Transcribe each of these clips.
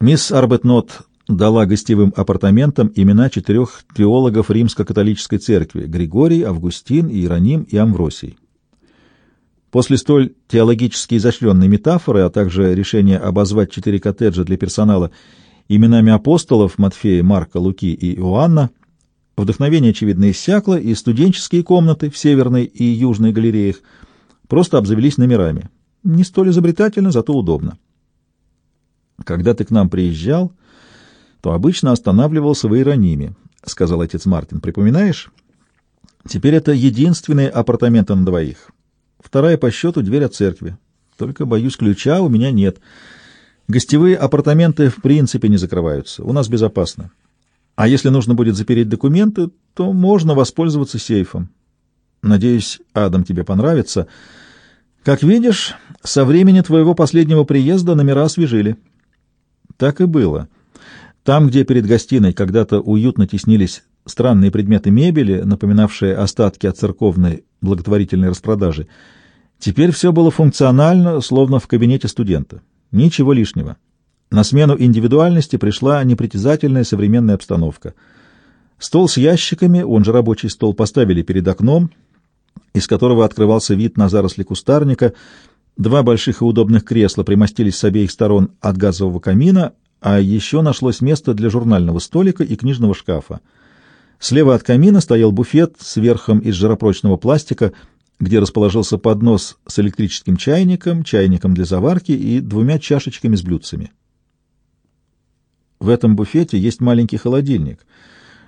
Мисс Арбетнот дала гостевым апартаментам имена четырех теологов римско-католической церкви — Григорий, Августин, Иероним и Амвросий. После столь теологически изощренной метафоры, а также решения обозвать четыре коттеджа для персонала именами апостолов Матфея, Марка, Луки и Иоанна, вдохновение, очевидно, иссякло, и студенческие комнаты в северной и южной галереях просто обзавелись номерами. Не столь изобретательно, зато удобно. Когда ты к нам приезжал, то обычно останавливался в Иерониме, — сказал отец Мартин. Припоминаешь? Теперь это единственные апартаменты на двоих. Вторая по счету дверь от церкви. Только, боюсь, ключа у меня нет. Гостевые апартаменты в принципе не закрываются. У нас безопасно. А если нужно будет запереть документы, то можно воспользоваться сейфом. Надеюсь, Адам тебе понравится. Как видишь, со времени твоего последнего приезда номера освежили. Так и было. Там, где перед гостиной когда-то уютно теснились странные предметы мебели, напоминавшие остатки от церковной благотворительной распродажи, теперь все было функционально, словно в кабинете студента. Ничего лишнего. На смену индивидуальности пришла непритязательная современная обстановка. Стол с ящиками, он же рабочий стол, поставили перед окном, из которого открывался вид на заросли кустарника. Два больших и удобных кресла примостились с обеих сторон от газового камина, а еще нашлось место для журнального столика и книжного шкафа. Слева от камина стоял буфет с верхом из жаропрочного пластика, где расположился поднос с электрическим чайником, чайником для заварки и двумя чашечками с блюдцами. В этом буфете есть маленький холодильник,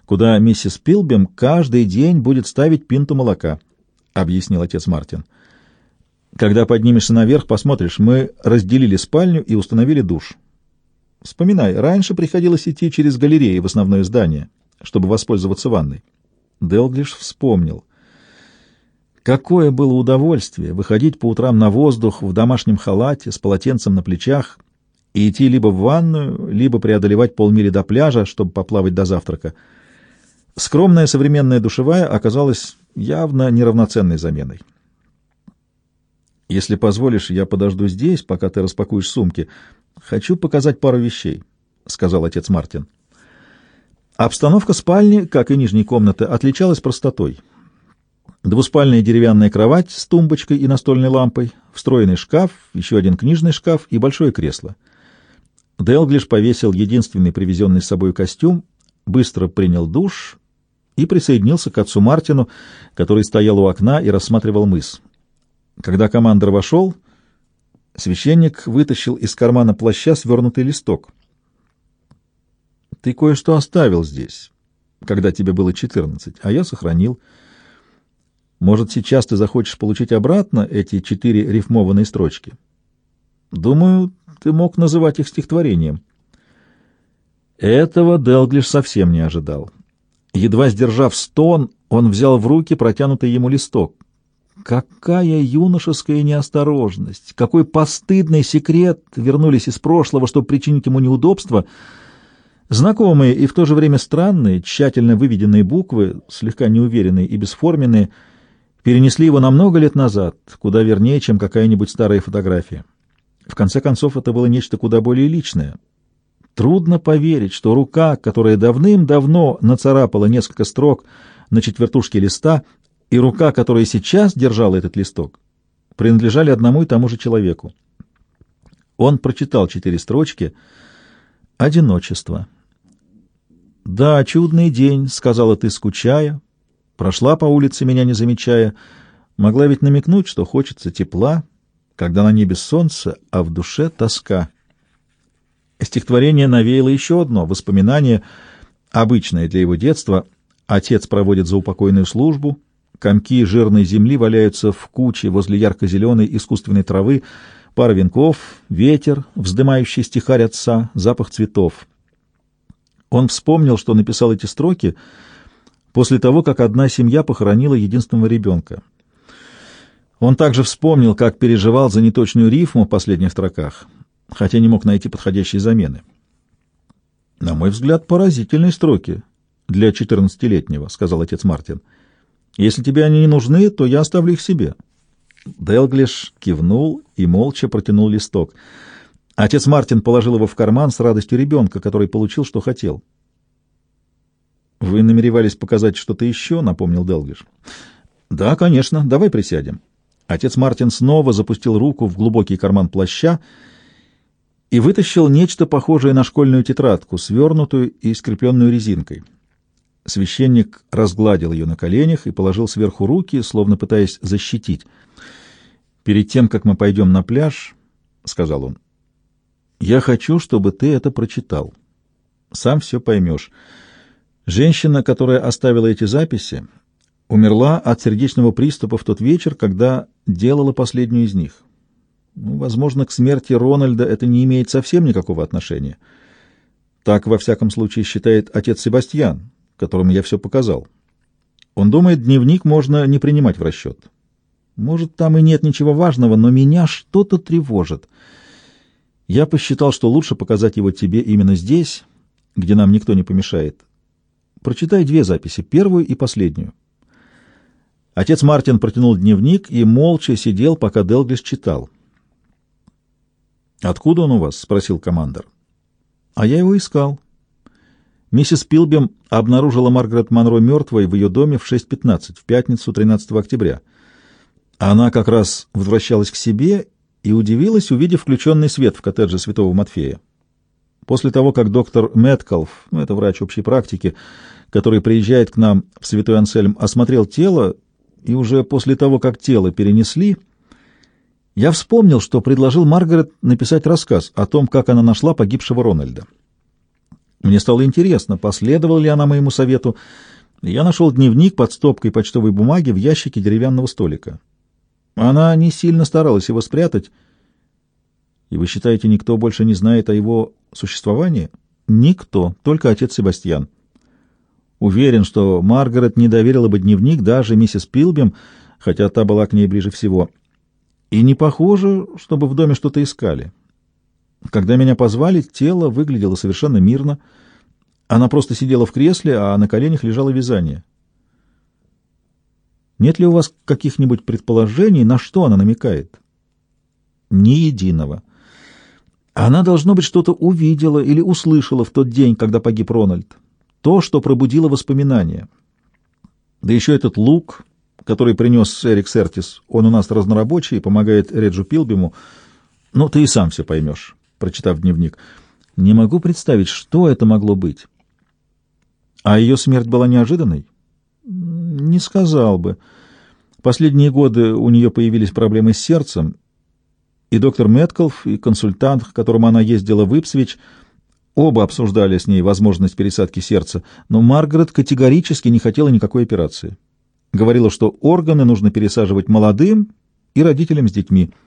куда миссис Пилбем каждый день будет ставить пинту молока, — объяснил отец Мартин. Когда поднимешься наверх, посмотришь, мы разделили спальню и установили душ. Вспоминай, раньше приходилось идти через галереи в основное здание, чтобы воспользоваться ванной. Делглиш вспомнил. Какое было удовольствие выходить по утрам на воздух в домашнем халате с полотенцем на плечах и идти либо в ванную, либо преодолевать полмили до пляжа, чтобы поплавать до завтрака. Скромная современная душевая оказалась явно неравноценной заменой. «Если позволишь, я подожду здесь, пока ты распакуешь сумки», «Хочу показать пару вещей», — сказал отец Мартин. Обстановка спальни, как и нижней комнаты, отличалась простотой. Двуспальная деревянная кровать с тумбочкой и настольной лампой, встроенный шкаф, еще один книжный шкаф и большое кресло. Делглиш повесил единственный привезенный с собой костюм, быстро принял душ и присоединился к отцу Мартину, который стоял у окна и рассматривал мыс. Когда командор вошел, Священник вытащил из кармана плаща свернутый листок. «Ты кое-что оставил здесь, когда тебе было четырнадцать, а я сохранил. Может, сейчас ты захочешь получить обратно эти четыре рифмованные строчки? Думаю, ты мог называть их стихотворением». Этого Делглиш совсем не ожидал. Едва сдержав стон, он взял в руки протянутый ему листок. Какая юношеская неосторожность! Какой постыдный секрет вернулись из прошлого, чтобы причинить ему неудобства! Знакомые и в то же время странные, тщательно выведенные буквы, слегка неуверенные и бесформенные, перенесли его на много лет назад, куда вернее, чем какая-нибудь старая фотография. В конце концов, это было нечто куда более личное. Трудно поверить, что рука, которая давным-давно нацарапала несколько строк на четвертушке листа, и рука, которая сейчас держала этот листок, принадлежали одному и тому же человеку. Он прочитал четыре строчки «Одиночество». «Да, чудный день», — сказала ты, скучая, прошла по улице, меня не замечая, могла ведь намекнуть, что хочется тепла, когда на небе солнце, а в душе тоска. Стихотворение навеяло еще одно воспоминание, обычное для его детства. Отец проводит заупокойную службу — Комки жирной земли валяются в куче возле ярко-зеленой искусственной травы, пара венков, ветер, вздымающий стихарь отца, запах цветов. Он вспомнил, что написал эти строки после того, как одна семья похоронила единственного ребенка. Он также вспомнил, как переживал за неточную рифму в последних строках, хотя не мог найти подходящей замены. «На мой взгляд, поразительные строки для четырнадцатилетнего», — сказал отец Мартин. — если тебе они не нужны, то я оставлю их себе». Делглиш кивнул и молча протянул листок. Отец Мартин положил его в карман с радостью ребенка, который получил, что хотел. «Вы намеревались показать что-то еще?» — напомнил Делгиш. «Да, конечно. Давай присядем». Отец Мартин снова запустил руку в глубокий карман плаща и вытащил нечто похожее на школьную тетрадку, свернутую и скрепленную резинкой. Священник разгладил ее на коленях и положил сверху руки, словно пытаясь защитить. «Перед тем, как мы пойдем на пляж, — сказал он, — я хочу, чтобы ты это прочитал. Сам все поймешь. Женщина, которая оставила эти записи, умерла от сердечного приступа в тот вечер, когда делала последнюю из них. Ну, возможно, к смерти Рональда это не имеет совсем никакого отношения. Так, во всяком случае, считает отец Себастьян, которому я все показал. Он думает, дневник можно не принимать в расчет. Может, там и нет ничего важного, но меня что-то тревожит. Я посчитал, что лучше показать его тебе именно здесь, где нам никто не помешает. Прочитай две записи, первую и последнюю. Отец Мартин протянул дневник и молча сидел, пока Делглиш читал. «Откуда он у вас?» — спросил командор. «А я его искал». Миссис Пилбем обнаружила Маргарет Монро мертвой в ее доме в 6.15, в пятницу 13 октября. Она как раз возвращалась к себе и удивилась, увидев включенный свет в коттедже Святого Матфея. После того, как доктор Мэткалф, ну, это врач общей практики, который приезжает к нам в Святой Ансельм, осмотрел тело, и уже после того, как тело перенесли, я вспомнил, что предложил Маргарет написать рассказ о том, как она нашла погибшего Рональда. Мне стало интересно, последовала ли она моему совету, я нашел дневник под стопкой почтовой бумаги в ящике деревянного столика. Она не сильно старалась его спрятать. И вы считаете, никто больше не знает о его существовании? Никто, только отец Себастьян. Уверен, что Маргарет не доверила бы дневник даже миссис Пилбем, хотя та была к ней ближе всего. И не похоже, чтобы в доме что-то искали. Когда меня позвали, тело выглядело совершенно мирно. Она просто сидела в кресле, а на коленях лежало вязание. Нет ли у вас каких-нибудь предположений, на что она намекает? Ни единого. Она, должно быть, что-то увидела или услышала в тот день, когда погиб Рональд. То, что пробудило воспоминания. Да еще этот лук, который принес Эрик Сертис, он у нас разнорабочий и помогает Реджу Пилбиму. Ну, ты и сам все поймешь прочитав дневник. Не могу представить, что это могло быть. А ее смерть была неожиданной? Не сказал бы. Последние годы у нее появились проблемы с сердцем, и доктор Мэткалф, и консультант, к которому она ездила в Ипсвич, оба обсуждали с ней возможность пересадки сердца, но Маргарет категорически не хотела никакой операции. Говорила, что органы нужно пересаживать молодым и родителям с детьми —